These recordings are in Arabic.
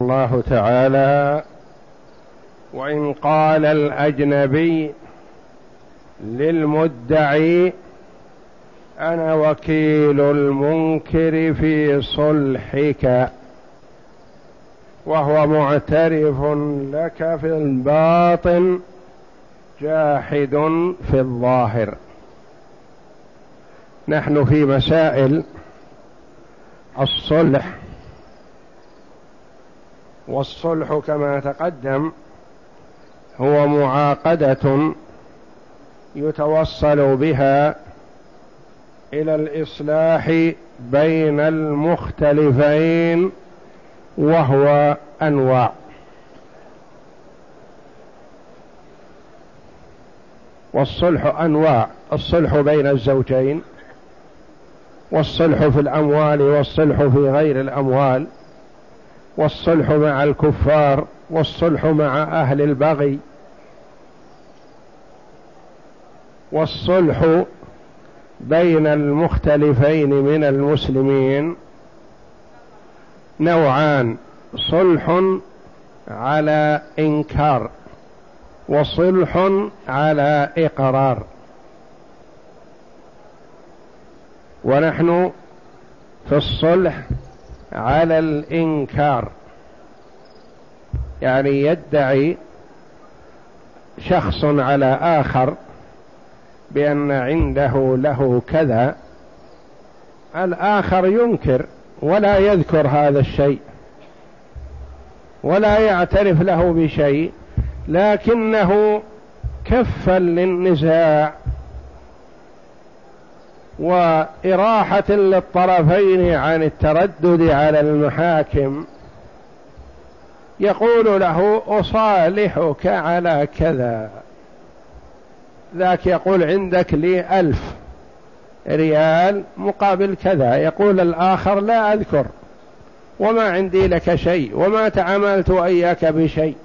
الله تعالى وإن قال الأجنبي للمدعي أنا وكيل المنكر في صلحك وهو معترف لك في الباطن جاحد في الظاهر. نحن في مسائل الصلح والصلح كما تقدم هو معاقدة يتوصل بها إلى الإصلاح بين المختلفين وهو أنواع. والصلح أنواع الصلح بين الزوجين والصلح في الأموال والصلح في غير الأموال. والصلح مع الكفار والصلح مع أهل البغي. والصلح بين المختلفين من المسلمين. نوعان صلح على إنكار وصلح على إقرار. ونحن في الصلح على الإنكار. يعني يدعي شخص على آخر بأن عنده له كذا الآخر ينكر ولا يذكر هذا الشيء ولا يعترف له بشيء لكنه كفا للنزاع وإراحة للطرفين عن التردد على المحاكم. يقول له أصالحك على كذا. ذاك يقول عندك لي ألف ريال مقابل كذا. يقول الآخر لا أذكر. وما عندي لك شيء. وما تعاملت إياك بشيء.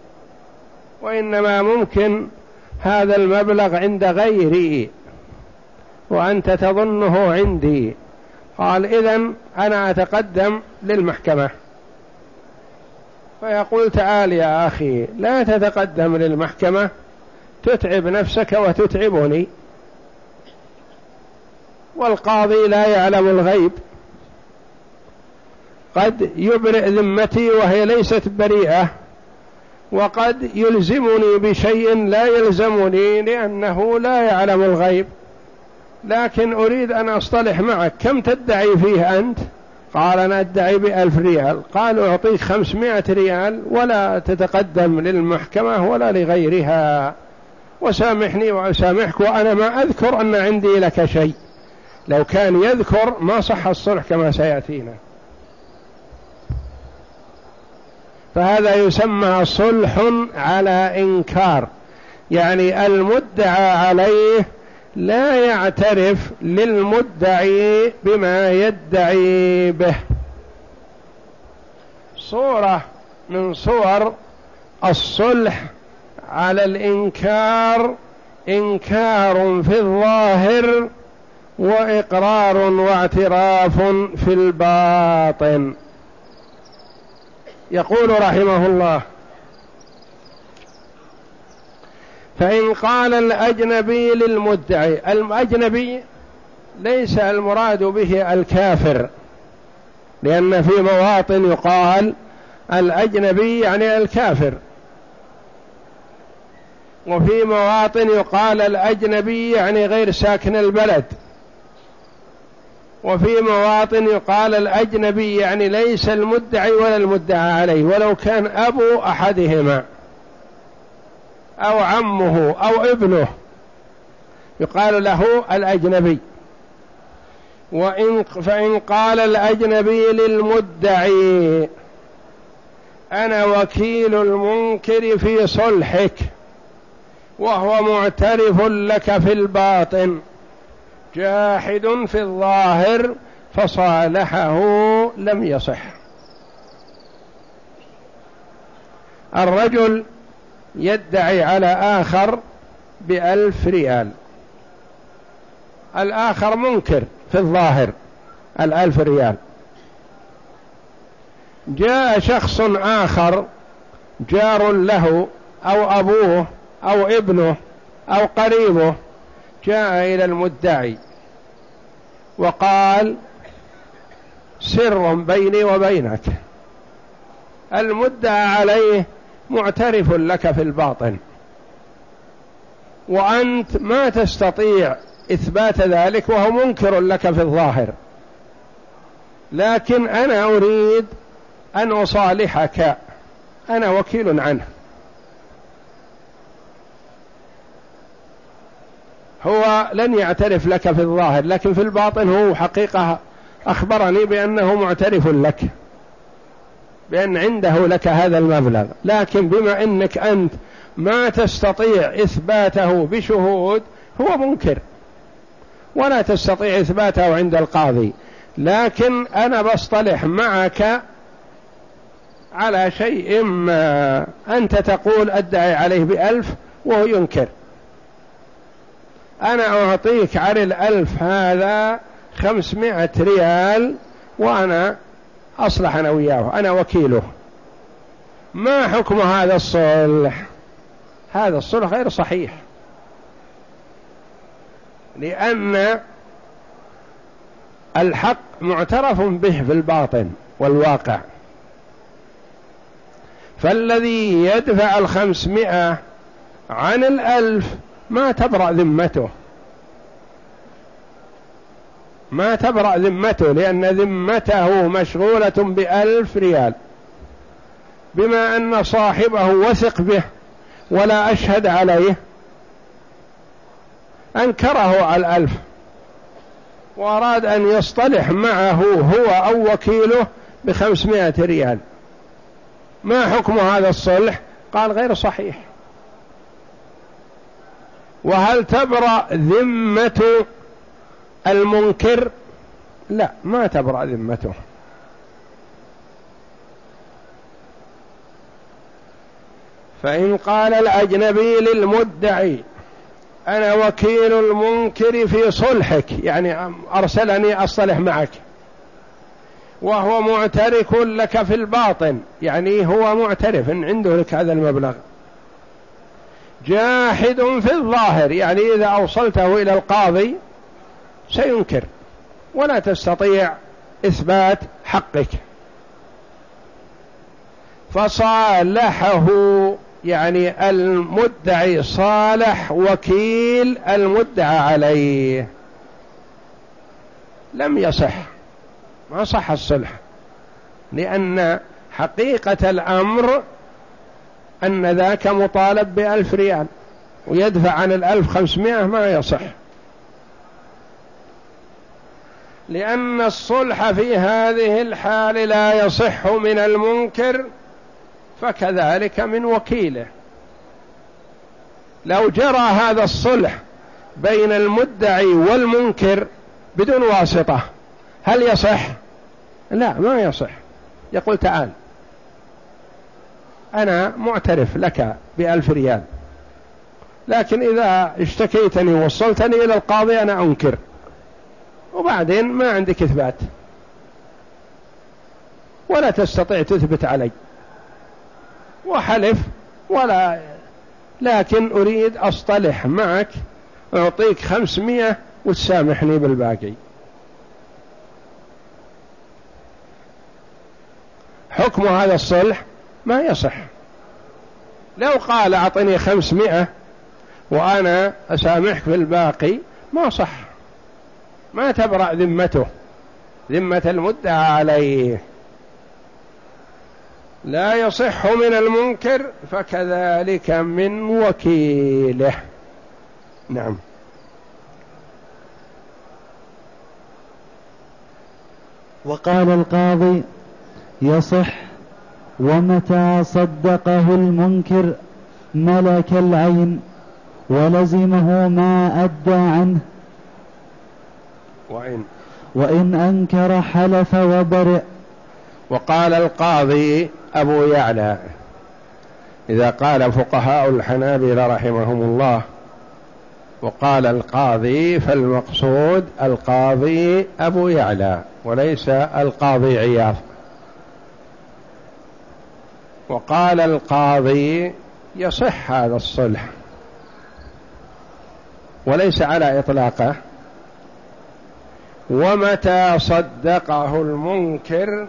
وإنما ممكن هذا المبلغ عند غيري. وأنت تظنه عندي. قال إذا أنا أتقدم للمحكمة. فيقول تعال يا أخي لا تتقدم للمحكمة تتعب نفسك وتتعبني. والقاضي لا يعلم الغيب. قد يبرئ ذمتي وهي ليست بريئة وقد يلزمني بشيء لا يلزمني لأنه لا يعلم الغيب. لكن أريد أن أصطلح معك كم تدعي فيه أنت؟ قال أنا أدعي بألف ريال. قال أعطيك خمسمائة ريال ولا تتقدم للمحكمة ولا لغيرها. وسامحني وأسامحك وأنا ما أذكر أن عندي لك شيء. لو كان يذكر ما صح الصلح كما سيأتينا. فهذا يسمى صلح على إنكار. يعني المدعى عليه لا يعترف للمدعي بما يدعي به. صورة من صور الصلح على الإنكار إنكار في الظاهر وإقرار واعتراف في الباطن. يقول رحمه الله فإن قال الأجنبي للمدعي الأجنبي ليس المراد به الكافر لأن في مواطن يقال الأجنبي يعني الكافر. وفي مواطن يقال الأجنبي يعني غير ساكن البلد. وفي مواطن يقال الأجنبي يعني ليس المدعي ولا المدعى عليه ولو كان أبو أحدهما. أو عمه أو ابنه. يقال له الأجنبي. وإن فإن قال الأجنبي للمدعي أنا وكيل المنكر في صلحك وهو معترف لك في الباطن جاحد في الظاهر فصالحه لم يصح. الرجل يدعي على آخر بألف ريال. الآخر منكر في الظاهر الألف ريال. جاء شخص آخر جار له أو أبوه أو ابنه أو قريبه جاء إلى المدعي وقال سر بيني وبينك. المدعى عليه معترف لك في الباطن. وأنت ما تستطيع إثبات ذلك وهو منكر لك في الظاهر. لكن أنا أريد أن أصالحك. أنا وكيل عنه. هو لن يعترف لك في الظاهر لكن في الباطن هو حقيقة أخبرني بأنه معترف لك. بأن عنده لك هذا المبلغ. لكن بما أنك أنت ما تستطيع إثباته بشهود هو منكر. ولا تستطيع إثباته عند القاضي. لكن أنا بصطلح معك على شيء ما أنت تقول أدعي عليه بألف وهو ينكر. أنا أعطيك على الألف هذا خمسمائة ريال وأنا أصلح أنا وياه أنا وكيله. ما حكم هذا الصلح؟ هذا الصلح غير صحيح. لأن الحق معترف به في الباطن والواقع. فالذي يدفع الخمسمائة عن الألف ما تبرأ ذمته. ما تبرأ ذمته لأن ذمته مشغولة بألف ريال. بما أن صاحبه وثق به ولا أشهد عليه. أنكره على الألف. وأراد أن يصطلح معه هو أو وكيله بخمسمائة ريال. ما حكم هذا الصلح؟ قال غير صحيح. وهل تبرأ ذمة المنكر؟ لا ما تبرأ ذمته. فإن قال الأجنبي للمدعي أنا وكيل المنكر في صلحك يعني أرسلني أصلح معك. وهو معترك لك في الباطن يعني هو معترف إن عنده لك هذا المبلغ. جاحد في الظاهر يعني إذا أوصلته إلى القاضي سينكر ولا تستطيع إثبات حقك. فصالحه يعني المدعي صالح وكيل المدعى عليه. لم يصح ما صح الصلح لأن حقيقة الأمر أن ذاك مطالب بألف ريال ويدفع عن الألف خمسمائة ما يصح. لأن الصلح في هذه الحال لا يصح من المنكر فكذلك من وكيله. لو جرى هذا الصلح بين المدعي والمنكر بدون واسطة هل يصح؟ لا ما يصح. يقول تعال أنا معترف لك بألف ريال لكن إذا اشتكيتني ووصلتني إلى القاضي أنا أنكر. وبعدين ما عندك إثبات. ولا تستطيع تثبت علي. وحلف ولا. لكن أريد أصطلح معك أعطيك خمسمية وتسامحني بالباقي. حكم هذا الصلح ما يصح. لو قال أعطني خمسمائة وأنا أسامحك في الباقي ما صح. ما تبرأ ذمته ذمة المدعى عليه. لا يصح من المنكر فكذلك من وكيله. نعم. وقال القاضي يصح ومتى صدقه المنكر ملك العين ولزمه ما أدى عنه. وإن. وإن أنكر حلف وبرئ. وقال القاضي أبو يعلى إذا قال فقهاء الحنابلة رحمهم الله وقال القاضي فالمقصود القاضي أبو يعلى وليس القاضي عياض. وقال القاضي يصح هذا الصلح وليس على إطلاقه. ومتى صدقه المنكر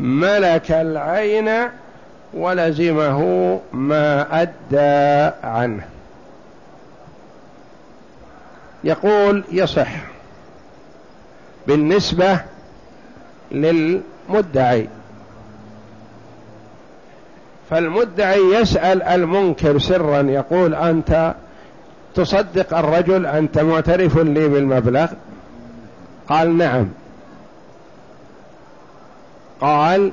ملك العين ولزمه ما أدى عنه. يقول يصح بالنسبة للمدعي. فالمدعي يسأل المنكر سرا يقول أنت تصدق الرجل أنت معترف لي بالمبلغ؟ قال نعم. قال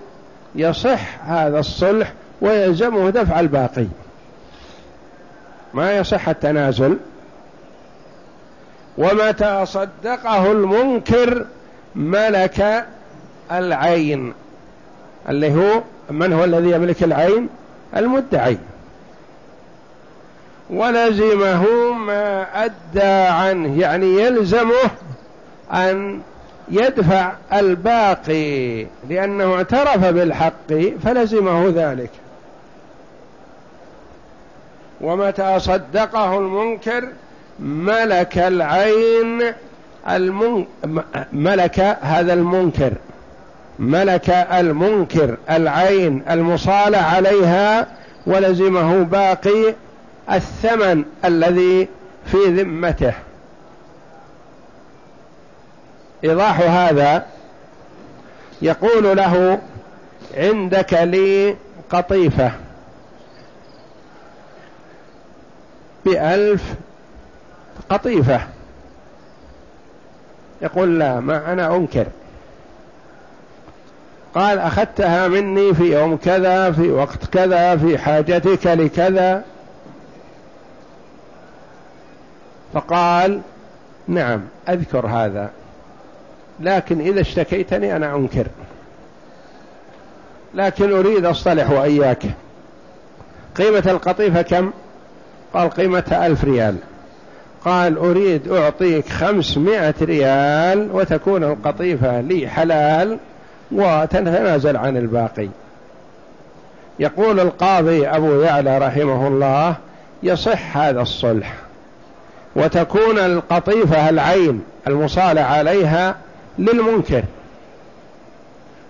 يصح هذا الصلح ويلزمه دفع الباقي. ما يصح التنازل؟ ومتى صدقه المنكر ملك العين اللي هو من هو الذي يملك العين؟ المدعي. ولزمه ما أدى عنه يعني يلزمه أن يدفع الباقي لأنه اعترف بالحق فلزمه ذلك. ومتى صدقه المنكر ملك العين المن... ملك هذا المنكر ملك المنكر العين المصالة عليها ولزمه باقي الثمن الذي في ذمته. إيضاح هذا يقول له عندك لي قطيفة بألف قطيفة. يقول لا ما أنا أنكر. قال أخذتها مني في يوم كذا في وقت كذا في حاجتك لكذا. فقال نعم أذكر هذا لكن إذا اشتكيتني أنا أنكر. لكن أريد أصطلح وإياك. قيمة القطيفة كم؟ قال قيمتها ألف ريال. قال أريد أعطيك خمسمائة ريال وتكون القطيفة لي حلال وتتنازل عن الباقي. يقول القاضي أبو يعلى رحمه الله يصح هذا الصلح. وتكون القطيفة العين المصالة عليها للمنكر.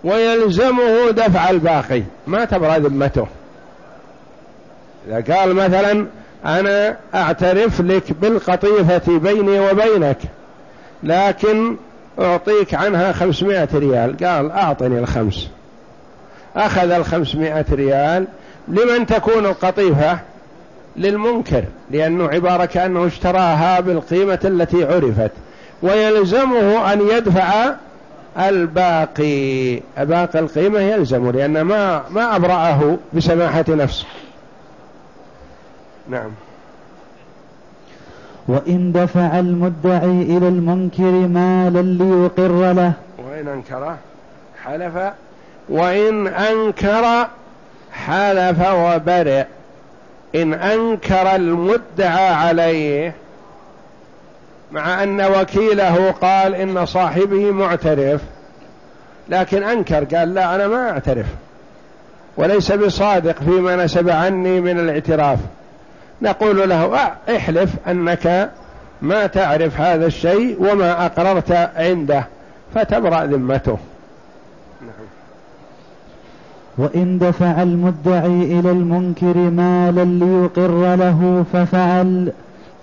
ويلزمه دفع الباقي. ما تبرى ذمته. إذا قال مثلا أنا أعترف لك بالقطيفة بيني وبينك لكن أعطيك عنها خمسمائة ريال. قال أعطني الخمس. أخذ الخمسمائة ريال. لمن تكون القطيفة؟ للمنكر لأنه عبارة كأنه اشتراها بالقيمة التي عرفت ويلزمه أن يدفع الباقي. باقي القيمة يلزم لأن ما ما أبرأه بسماحة نفسه. نعم. وإن دفع المدعي إلى المنكر مالا ليقر له. وإن أنكر حلف وإن أنكر حلف وبرئ. إن أنكر المدعى عليه مع أن وكيله قال إن صاحبه معترف لكن أنكر قال لا أنا ما أعترف وليس بصادق فيما نسب عني من الاعتراف نقول له احلف أنك ما تعرف هذا الشيء وما أقررت عنده فتبرأ ذمته. وإن دفع المدعي إلى المنكر مالا ليقر له ففعل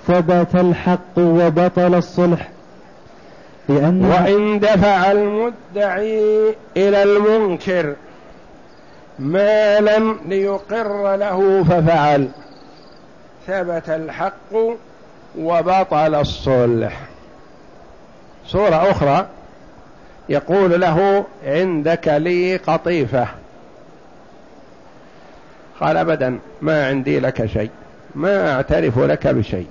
ثبت الحق وبطل الصلح. لأن وإن دفع المدعي إلى المنكر مالا ليقر له ففعل ثبت الحق وبطل الصلح. صورة أخرى يقول له عندك لي قطيفة. قال أبدا ما عندي لك شيء ما أعترف لك بشيء.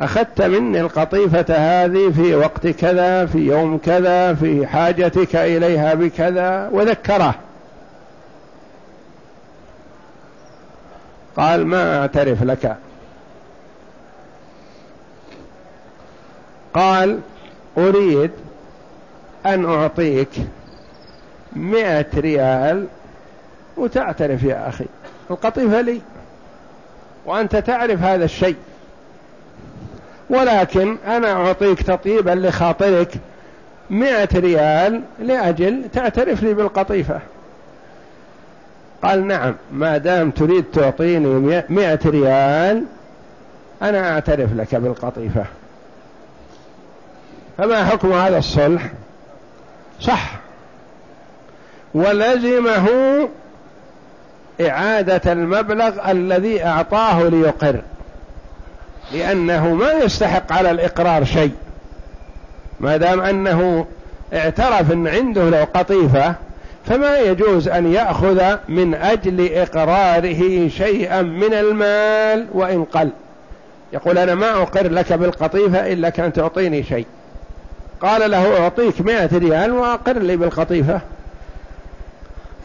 أخذت مني القطيفة هذه في وقت كذا في يوم كذا في حاجتك إليها بكذا وذكره. قال ما أعترف لك. قال أريد أن أعطيك مئة ريال وتعترف يا أخي. القطيفة لي. وأنت تعرف هذا الشيء. ولكن أنا أعطيك تطيبا لخاطرك مئة ريال لأجل تعترف لي بالقطيفة. قال نعم ما دام تريد تعطيني مئة ريال أنا أعترف لك بالقطيفة. فما حكم هذا الصلح؟ صح. ولزمه إعادة المبلغ الذي أعطاه ليقر. لأنه ما يستحق على الإقرار شيء. ما دام أنه اعترف أن عنده لو قطيفة فما يجوز أن يأخذ من أجل إقراره شيئا من المال وإن قل. يقول أنا ما أقر لك بالقطيفة إلا كان تعطيني شيء. قال له أعطيك مائة ريال وأقر لي بالقطيفة.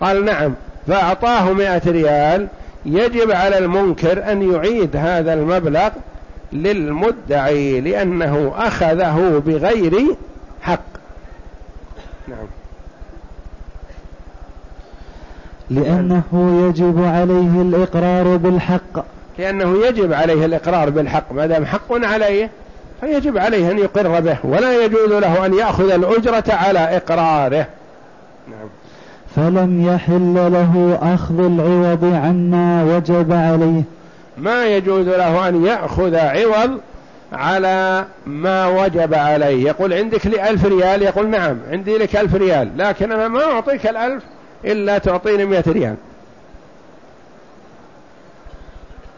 قال نعم. فأعطاه مائة ريال يجب على المنكر أن يعيد هذا المبلغ للمدعي لأنه أخذه بغير حق. نعم. لأنه يجب عليه الإقرار بالحق. لأنه يجب عليه الإقرار بالحق. ما دام حق عليه فيجب عليه أن يقر به ولا يجوز له أن يأخذ الأجرة على إقراره. نعم. فلم يحل له أخذ العوض عما وجب عليه. ما يجوز له أن يأخذ عوض على ما وجب عليه. يقول عندك لي ألف ريال؟ يقول نعم عندي لك ألف ريال لكن أنا ما أعطيك الألف إلا تعطيني مئة ريال.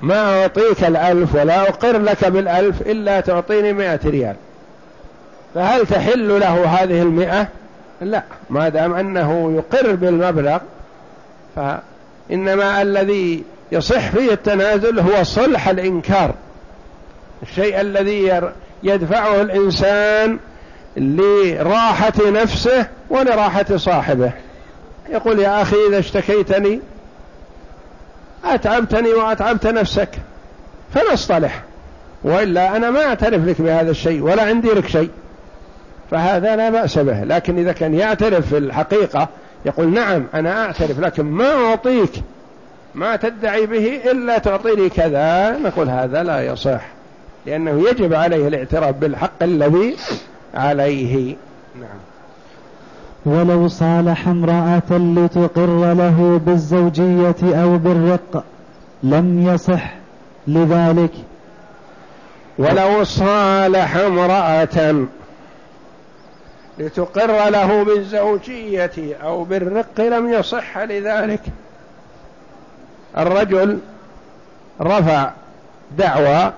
ما أعطيك الألف ولا أقر لك بالألف إلا تعطيني مئة ريال. فهل تحل له هذه المئة؟ لا ما دام أنه يقر بالمبلغ فإنما الذي يصح فيه التنازل هو صلح الإنكار. الشيء الذي يدفعه الإنسان لراحة نفسه ولراحة صاحبه. يقول يا أخي إذا اشتكيتني أتعبتني وأتعبت نفسك فنصطلح وإلا أنا ما أعترف لك بهذا الشيء ولا عندي لك شيء. فهذا لا بأس به. لكن إذا كان يعترف في الحقيقة يقول نعم أنا أعترف لكن ما أعطيك ما تدعي به إلا تعطيني كذا نقول هذا لا يصح. لأنه يجب عليه الاعتراف بالحق الذي عليه. نعم. ولو صالح امرأة لتقر له بالزوجية أو بالرق لم يصح لذلك. ولو صالح امرأة لتقر له بالزوجية أو بالرق لم يصح لذلك. الرجل رفع دعوى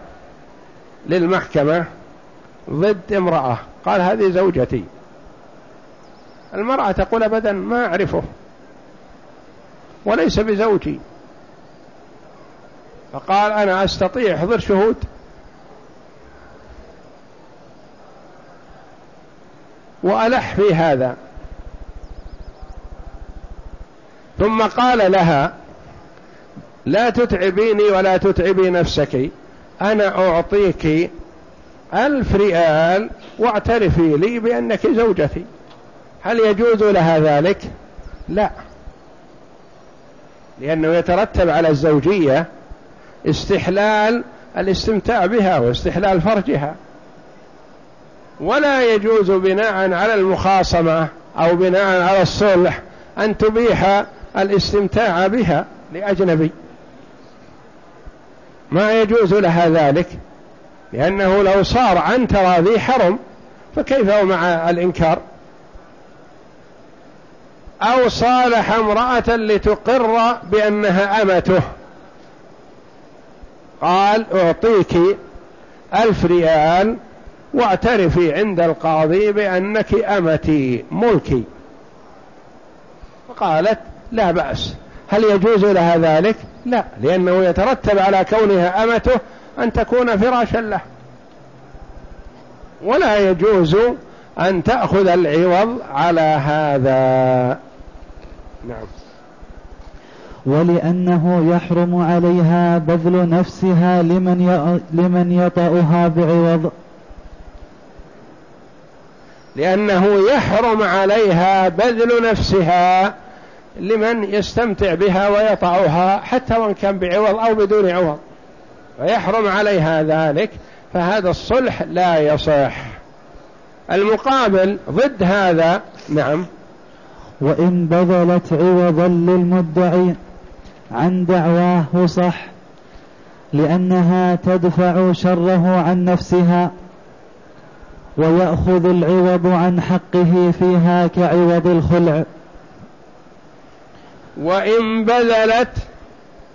للمحكمة ضد امرأة. قال هذه زوجتي. المرأة تقول أبدا ما أعرفه. وليس بزوجي. فقال أنا أستطيع حضر شهود. وألح في هذا. ثم قال لها لا تتعبيني ولا تتعبي نفسك أنا أعطيك ألف ريال واعترفي لي بأنك زوجتي. هل يجوز لها ذلك؟ لا. لأنه يترتب على الزوجية استحلال الاستمتاع بها واستحلال فرجها. ولا يجوز بناء على المخاصمة أو بناء على الصلح أن تبيح الاستمتاع بها لأجنبي. ما يجوز لها ذلك؟ لأنه لو صار عن تراضي حرم فكيف مع الإنكار؟ أو صالح امرأة لتقر بأنها أمته. قال أعطيك ألف ريال واعترفي عند القاضي بأنك أمتي ملكي. فقالت لا بأس. هل يجوز لها ذلك؟ لا لأنه يترتب على كونها أمته أن تكون فراشا له. ولا يجوز أن تأخذ العوض على هذا. نعم. ولأنه يحرم عليها بذل نفسها لمن لمن يطأها بعوض. لأنه يحرم عليها بذل نفسها لمن يستمتع بها ويطعها حتى وإن كان بعوض أو بدون عوض. فيحرم عليها ذلك فهذا الصلح لا يصح. المقابل ضد هذا نعم. وإن بذلت عوضا للمدعي عن دعواه صح لأنها تدفع شره عن نفسها. ويأخذ العوض عن حقه فيها كعوض الخلع. وإن بذلت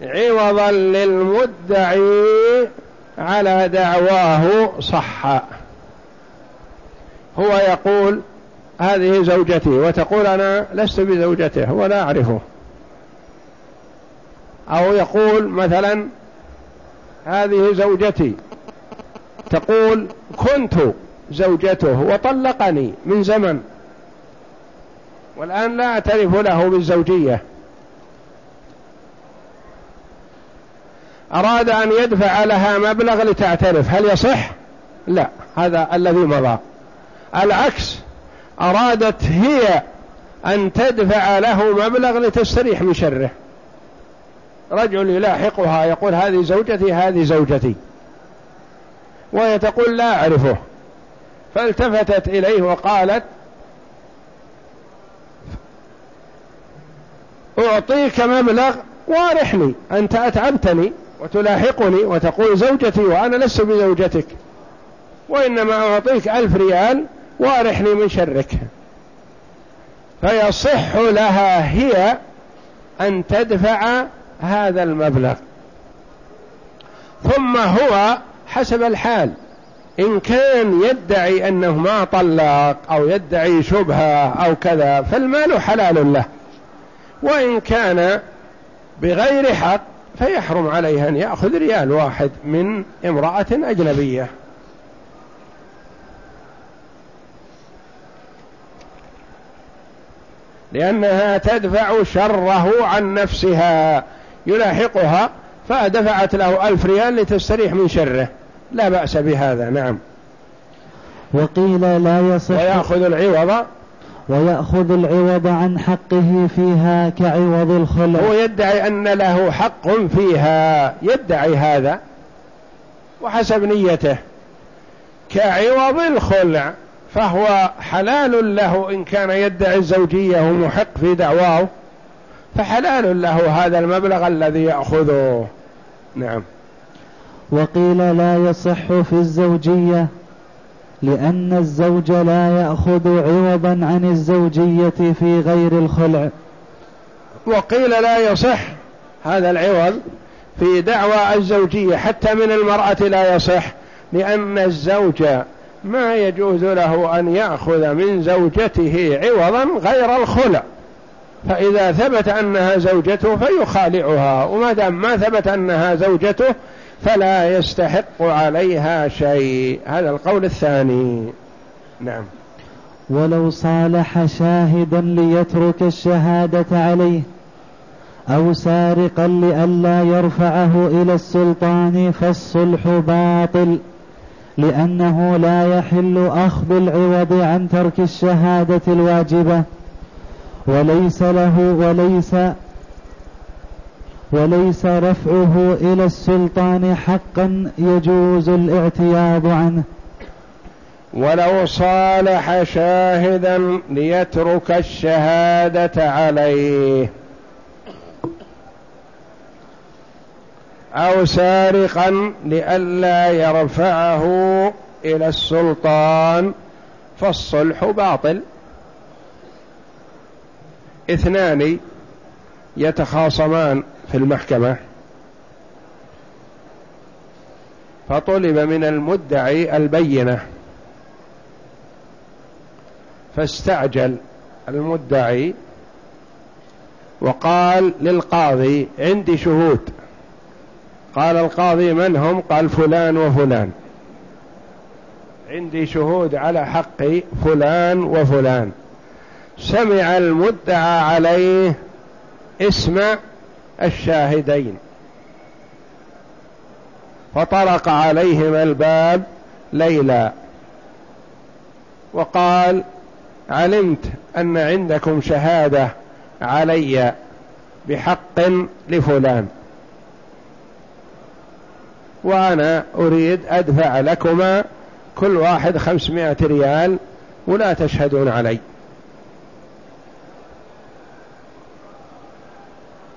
عوضا للمدعي على دعواه صح هو يقول هذه زوجتي وتقول أنا لست بزوجته ولا أعرفه. أو يقول مثلا هذه زوجتي تقول كنت زوجته وطلقني من زمن. والآن لا أعترف له بالزوجية. أراد أن يدفع لها مبلغ لتعترف. هل يصح؟ لا هذا الذي مضى. العكس أرادت هي أن تدفع له مبلغ لتستريح من شره. رجل يلاحقها يقول هذه زوجتي هذه زوجتي. وهي تقول لا أعرفه. فالتفتت إليه وقالت أعطيك مبلغ وارحني أنت أتعبتني وتلاحقني وتقول زوجتي وأنا لست بزوجتك وإنما أعطيك ألف ريال وارحني من شرك. فيصح لها هي أن تدفع هذا المبلغ. ثم هو حسب الحال. إن كان يدعي أنه ما طلق أو يدعي شبهة أو كذا فالمال حلال له. وإن كان بغير حق فيحرم عليه أن يأخذ ريال واحد من امرأة أجنبية. لأنها تدفع شره عن نفسها يلاحقها فدفعت له ألف ريال لتستريح من شره. لا بأس بهذا نعم. وقيل لا يصح ويأخذ العوض. ويأخذ العوض عن حقه فيها كعوض الخلع. هو يدعي أن له حق فيها يدعي هذا. وحسب نيته كعوض الخلع فهو حلال له إن كان يدعي الزوجية ومحق في دعواه فحلال له هذا المبلغ الذي يأخذه. نعم. وقيل لا يصح في الزوجية لأن الزوج لا يأخذ عوضا عن الزوجية في غير الخلع. وقيل لا يصح هذا العوض في دعوى الزوجية حتى من المرأة لا يصح لأن الزوج ما يجوز له أن يأخذ من زوجته عوضا غير الخلع. فإذا ثبت أنها زوجته فيخالعها وما دام ما ثبت أنها زوجته فلا يستحق عليها شيء. هذا القول الثاني. نعم. ولو صالح شاهدا ليترك الشهادة عليه أو سارقا لئلا يرفعه إلى السلطان فالصلح باطل لأنه لا يحل أخذ العوض عن ترك الشهادة الواجبة. وليس له وليس وليس رفعه إلى السلطان حقا يجوز الاعتياض عنه. ولو صالح شاهدا ليترك الشهادة عليه. أو سارقا لئلا يرفعه إلى السلطان فالصلح باطل. اثنان يتخاصمان. في المحكمة. فطلب من المدعي البينة. فاستعجل المدعي وقال للقاضي عندي شهود. قال القاضي من هم؟ قال فلان وفلان. عندي شهود على حق فلان وفلان. سمع المدعى عليه اسم الشاهدين. فطرق عليهما الباب ليلا وقال علمت أن عندكم شهادة علي بحق لفلان. وأنا أريد أدفع لكما كل واحد خمسمائة ريال ولا تشهدون علي.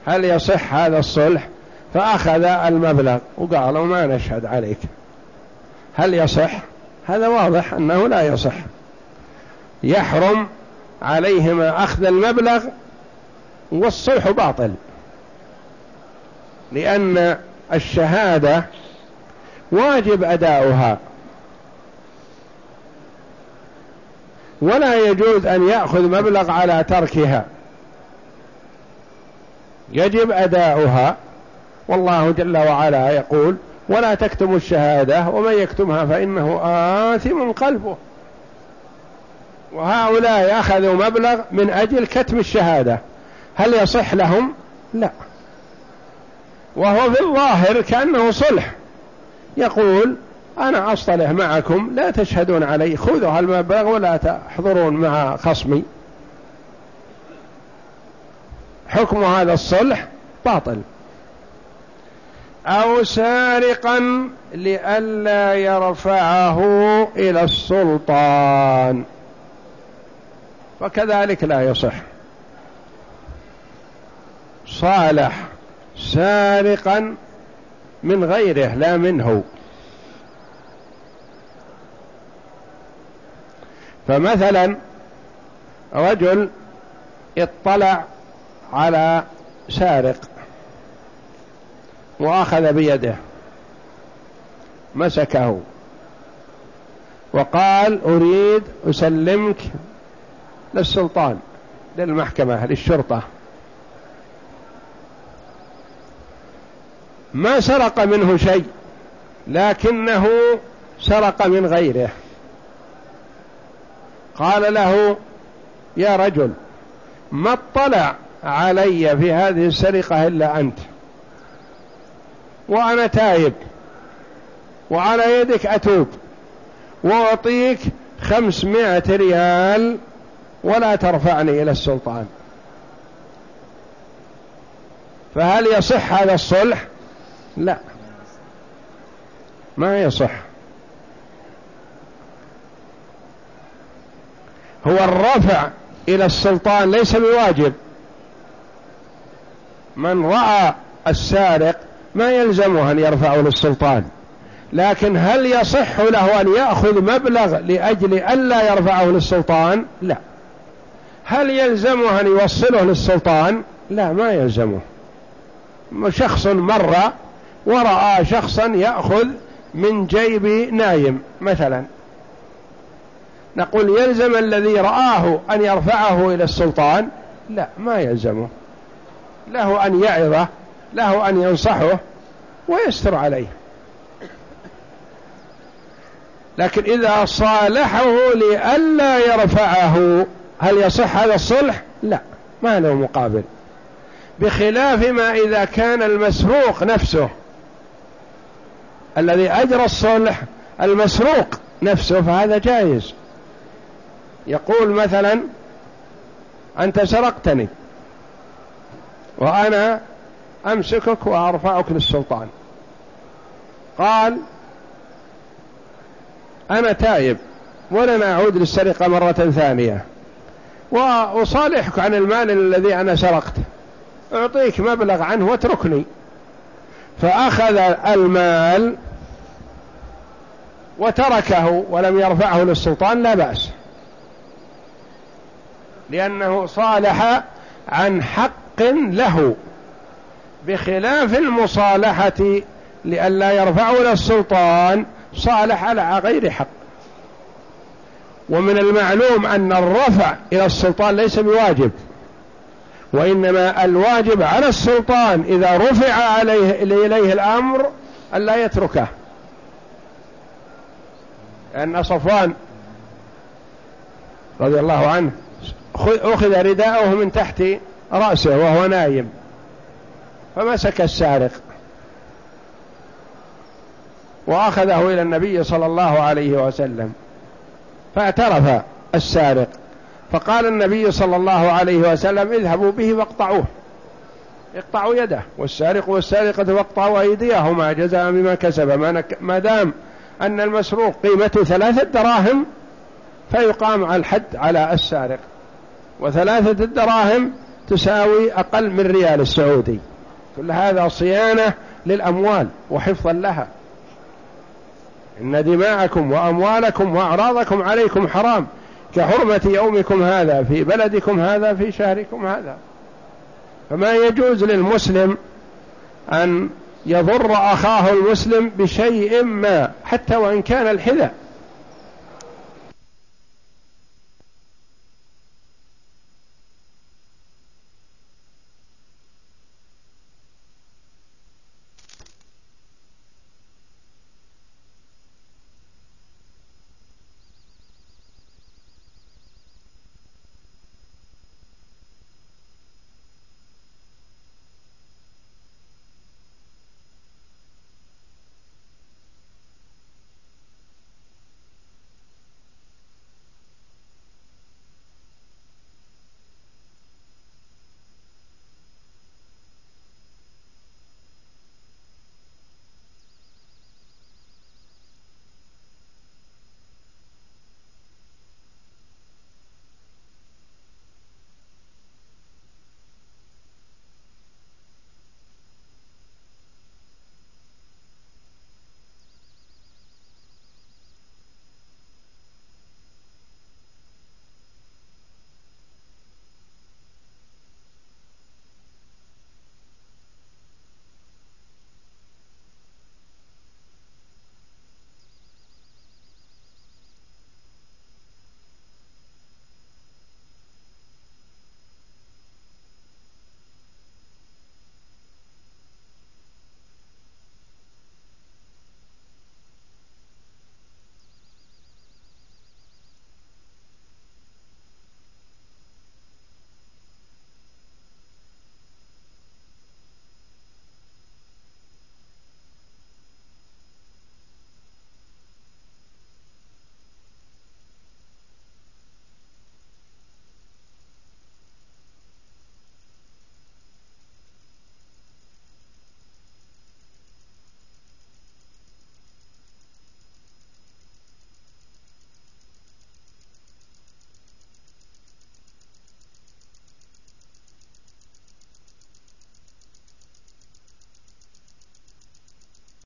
هل يصح هذا الصلح؟ فأخذ المبلغ وقالوا ما نشهد عليك. هل يصح؟ هذا واضح أنه لا يصح. يحرم عليهما أخذ المبلغ والصلح باطل. لأن الشهادة واجب أداؤها. ولا يجوز أن يأخذ مبلغ على تركها. يجب أداؤها. والله جل وعلا يقول ولا تكتموا الشهادة ومن يكتمها فإنه آثم قلبه. وهؤلاء أخذوا مبلغ من أجل كتم الشهادة. هل يصح لهم؟ لا. وهو في الظاهر كأنه صلح. يقول أنا أصطلح معكم لا تشهدون علي خذوا هالمبلغ ولا تحضرون مع خصمي. حكم هذا الصلح باطل. أو سارقا لئلا يرفعه إلى السلطان. فكذلك لا يصح. صالح سارقا من غيره لا منه. فمثلا رجل اطلع على سارق وأخذ بيده مسكه. وقال أريد أسلمك للسلطان للمحكمة للشرطة. ما سرق منه شيء لكنه سرق من غيره. قال له يا رجل ما اطلع علي في هذه السرقة إلا أنت. وأنا تايب. وعلى يدك أتوب. وأعطيك خمسمائة ريال ولا ترفعني إلى السلطان. فهل يصح هذا الصلح؟ لا. ما يصح. هو الرفع إلى السلطان ليس بواجب. من رأى السارق ما يلزمه أن يرفعه للسلطان لكن هل يصح له أن يأخذ مبلغ لأجل ألا يرفعه للسلطان؟ لا. هل يلزمه أن يوصله للسلطان؟ لا ما يلزمه. شخص مر ورأى شخصا يأخذ من جيب نايم مثلا. نقول يلزم الذي رآه أن يرفعه إلى السلطان؟ لا ما يلزمه. له أن يعظه له أن ينصحه ويستر عليه. لكن إذا صالحه لئلا يرفعه هل يصح هذا الصلح؟ لا ما له مقابل. بخلاف ما إذا كان المسروق نفسه الذي أجرى الصلح المسروق نفسه فهذا جائز. يقول مثلا أنت سرقتني. وأنا أمسكك وأرفعك للسلطان قال أنا تائب ولن أعود للسرقة مرة ثانية. وأصالحك عن المال الذي أنا سرقته أعطيك مبلغ عنه واتركني. فأخذ المال وتركه ولم يرفعه للسلطان لا بأس. لأنه صالح عن حق له بخلاف المصالحة لئلا يرفعه إلى السلطان صالح على غير حق. ومن المعلوم أن الرفع إلى السلطان ليس بواجب وإنما الواجب على السلطان إذا رفع عليه إليه الأمر ألا يتركه. أن صفوان رضي الله عنه أخذ رداءه من تحت رأسه وهو نايم. فمسك السارق. وأخذه إلى النبي صلى الله عليه وسلم. فاعترف السارق. فقال النبي صلى الله عليه وسلم اذهبوا به واقطعوه. اقطعوا يده. والسارق والسارقة واقطعوا أيديهما جزاء بما كسب. ما دام أن المسروق قيمته ثلاثة دراهم فيقام الحد على السارق. وثلاثة الدراهم تساوي أقل من ريال السعودي. كل هذا صيانة للأموال وحفظا لها. إن دماءكم وأموالكم وأعراضكم عليكم حرام. كحرمة يومكم هذا في بلدكم هذا في شهركم هذا. فما يجوز للمسلم أن يضر أخاه المسلم بشيء ما حتى وإن كان الحذاء.